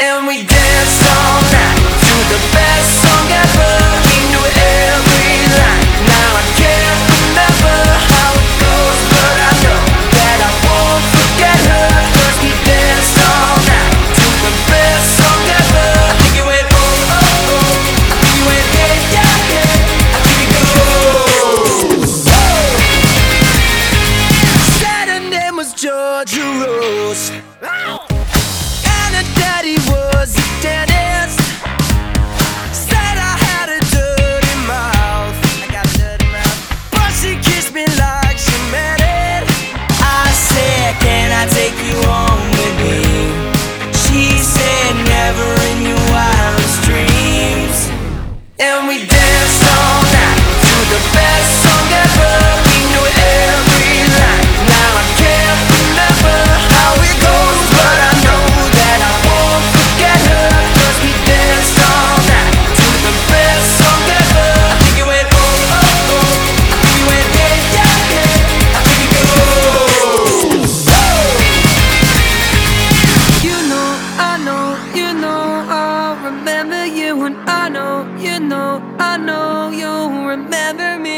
and we danced all night to the best song ever. We knew every line. Now I can't remember how it goes, but I know that I won't forget her. Cause we danced all night to the best song ever. I think it went oh oh oh. I think it went yeah yeah yeah. I think it goes. oh. oh. Said her name was Georgia Rose. I know, you know, I know you'll remember me.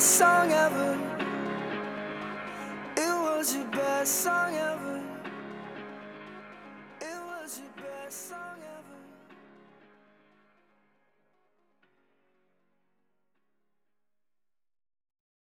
best song ever. It was your best song ever.